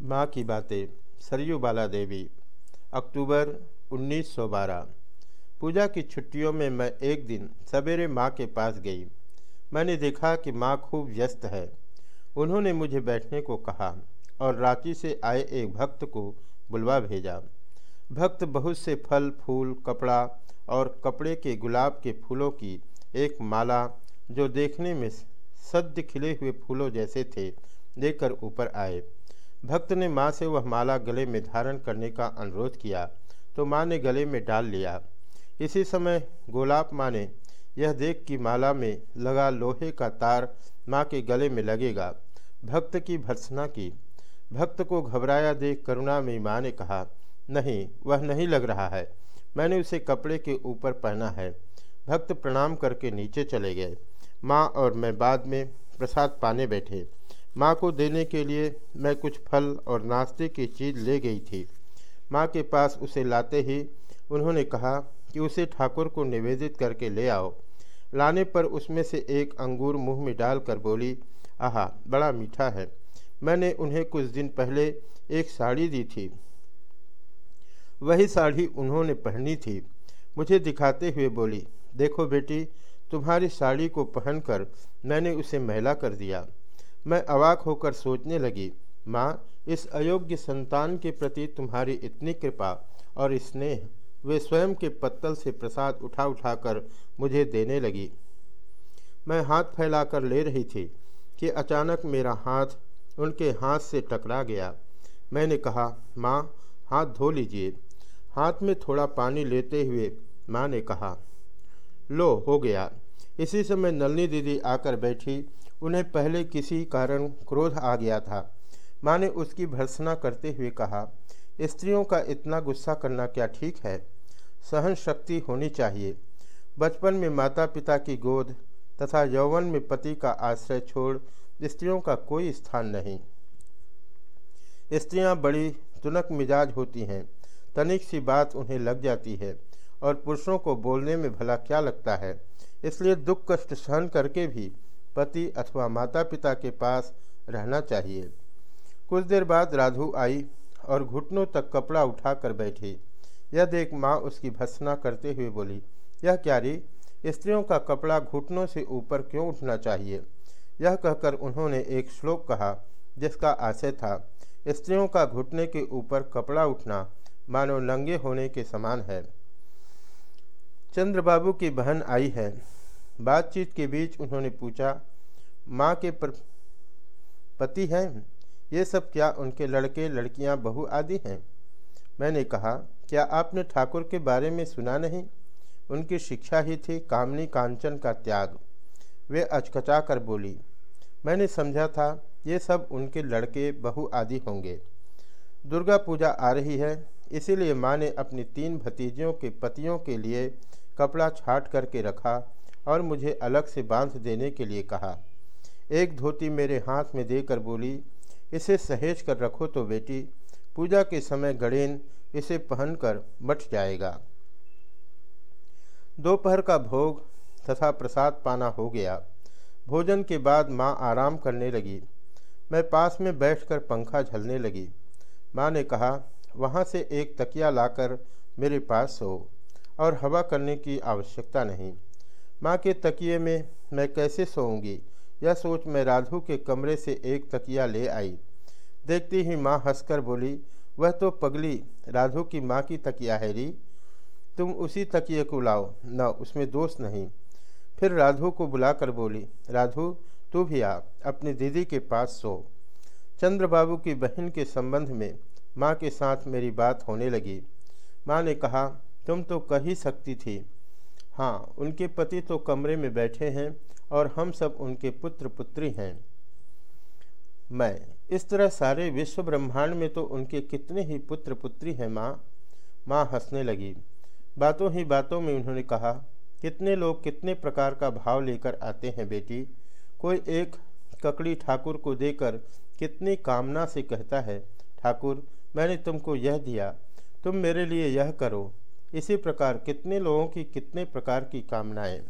माँ की बातें, सरयू बाला देवी अक्टूबर 1912 पूजा की छुट्टियों में मैं एक दिन सवेरे माँ के पास गई। मैंने देखा कि माँ खूब व्यस्त है। उन्होंने मुझे बैठने को कहा और रांची से आए एक भक्त को बुलवा भेजा। भक्त बहुत से फल, फूल, कपड़ा और कपड़े के गुलाब के फूलों की एक माला, जो देखने में सद्य खिले हुए फूलों जैसे थे लेकर ऊपर आए। भक्त ने माँ से वह माला गले में धारण करने का अनुरोध किया तो माँ ने गले में डाल लिया। इसी समय गोलाब माँ ने यह देख कि माला में लगा लोहे का तार माँ के गले में लगेगा। भक्त की भर्सना की। भक्त को घबराया देख करुणा में माँ ने कहा, नहीं, वह नहीं लग रहा है। मैंने उसे कपड़े के ऊपर पहना है भक्त प्रणाम करके नीचे चले गए। माँ और मैं बाद में प्रसाद पाने बैठे। माँ को देने के लिए मैं कुछ फल और नाश्ते की चीज़ ले गई थी। माँ के पास उसे लाते ही उन्होंने कहा कि उसे ठाकुर को निवेदित करके ले आओ। लाने पर उसमें से एक अंगूर मुँह में डालकर बोली, आहा, बड़ा मीठा है। मैंने उन्हें कुछ दिन पहले एक साड़ी दी थी। वही साड़ी उन्होंने पहनी थी। मुझे दिखाते हुए बोली, देखो बेटी, तुम्हारी साड़ी को पहनकर मैंने उसे मैला कर दिया। मैं अवाक होकर सोचने लगी, माँ, इस अयोग्य संतान के प्रति तुम्हारी इतनी कृपा और स्नेह, वे स्वयं के पत्तल से प्रसाद उठा उठाकर मुझे देने लगी। मैं हाथ फैलाकर ले रही थी कि अचानक मेरा हाथ उनके हाथ से टकरा गया। मैंने कहा, माँ, हाथ धो लीजिए। हाथ में थोड़ा पानी लेते हुए माँ ने कहा, लो, हो गया। इसी समय नलनी दीदी आकर बैठी। उन्हें पहले किसी कारण क्रोध आ गया था। माँ ने उसकी भर्सना करते हुए कहा, स्त्रियों का इतना गुस्सा करना क्या ठीक है? सहन शक्ति होनी चाहिए। बचपन में माता पिता की गोद तथा यौवन में पति का आश्रय छोड़ स्त्रियों का कोई स्थान नहीं। स्त्रियाँ बड़ी तुनक मिजाज होती हैं। तनिक सी बात उन्हें लग जाती है। और पुरुषों को बोलने में भला क्या लगता है? इसलिए दुख कष्ट सहन करके भी पति अथवा माता पिता के पास रहना चाहिए। कुछ देर बाद राधु आई और घुटनों तक कपड़ा उठाकर बैठी। यह देख माँ उसकी भत्सना करते हुए बोली, यह क्या री? स्त्रियों का कपड़ा घुटनों से ऊपर क्यों उठना चाहिए? यह कहकर उन्होंने एक श्लोक कहा, जिसका आशय था, स्त्रियों का घुटने के ऊपर कपड़ा उठना मानो नंगे होने के समान है। चंद्रबाबू की बहन आई है। बातचीत के बीच उन्होंने पूछा, माँ के पति हैं? ये सब क्या उनके लड़के, लड़कियाँ, बहू आदि हैं? मैंने कहा, क्या आपने ठाकुर के बारे में सुना नहीं? उनकी शिक्षा ही थी कामनी कांचन का त्याग। वे अचकचा कर बोली, मैंने समझा था, ये सब उनके लड़के, बहू आदि होंगे। दुर्गा पूजा आ रही है, इसीलिए माँ ने अपनी तीन भतीजियों के पतियों के लिए कपड़ा छाट करके रखा और मुझे अलग से बाँध देने के लिए कहा। एक धोती मेरे हाथ में देकर बोली, इसे सहेज कर रखो तो बेटी, पूजा के समय गणेन इसे पहनकर मट जाएगा। दोपहर का भोग तथा प्रसाद पाना हो गया। भोजन के बाद माँ आराम करने लगी। मैं पास में बैठकर पंखा झलने लगी। माँ ने कहा, वहाँ से एक तकिया लाकर मेरे पास सो। और हवा करने की आवश्यकता नहीं। माँ के तकिए में मैं कैसे सोऊँगी? यह सोच मैं राधु के कमरे से एक तकिया ले आई। देखती ही माँ हंसकर बोली, वह तो पगली राधु की माँ की तकिया है री। तुम उसी तकिए को लाओ, न उसमें दोष नहीं। फिर राधु को बुलाकर बोली, राधु, तू भी आ, अपनी दीदी के पास सो। चंद्रबाबू की बहन के संबंध में माँ के साथ मेरी बात होने लगी। माँ ने कहा तुम तो कह ही सकती थी। हाँ उनके पति तो कमरे में बैठे हैं और हम सब उनके पुत्र पुत्री हैं। मैं, इस तरह सारे विश्व ब्रह्मांड में तो उनके कितने ही पुत्र पुत्री हैं, माँ। माँ हंसने लगी। बातों ही बातों में उन्होंने कहा, कितने लोग कितने प्रकार का भाव लेकर आते हैं बेटी? कोई एक ककड़ी ठाकुर को देकर कितनी कामना से कहता है, ठाकुर, मैंने तुमको यह दिया, तुम मेरे लिए यह करो। इसी प्रकार कितने लोगों की कितने प्रकार की कामनाएँ?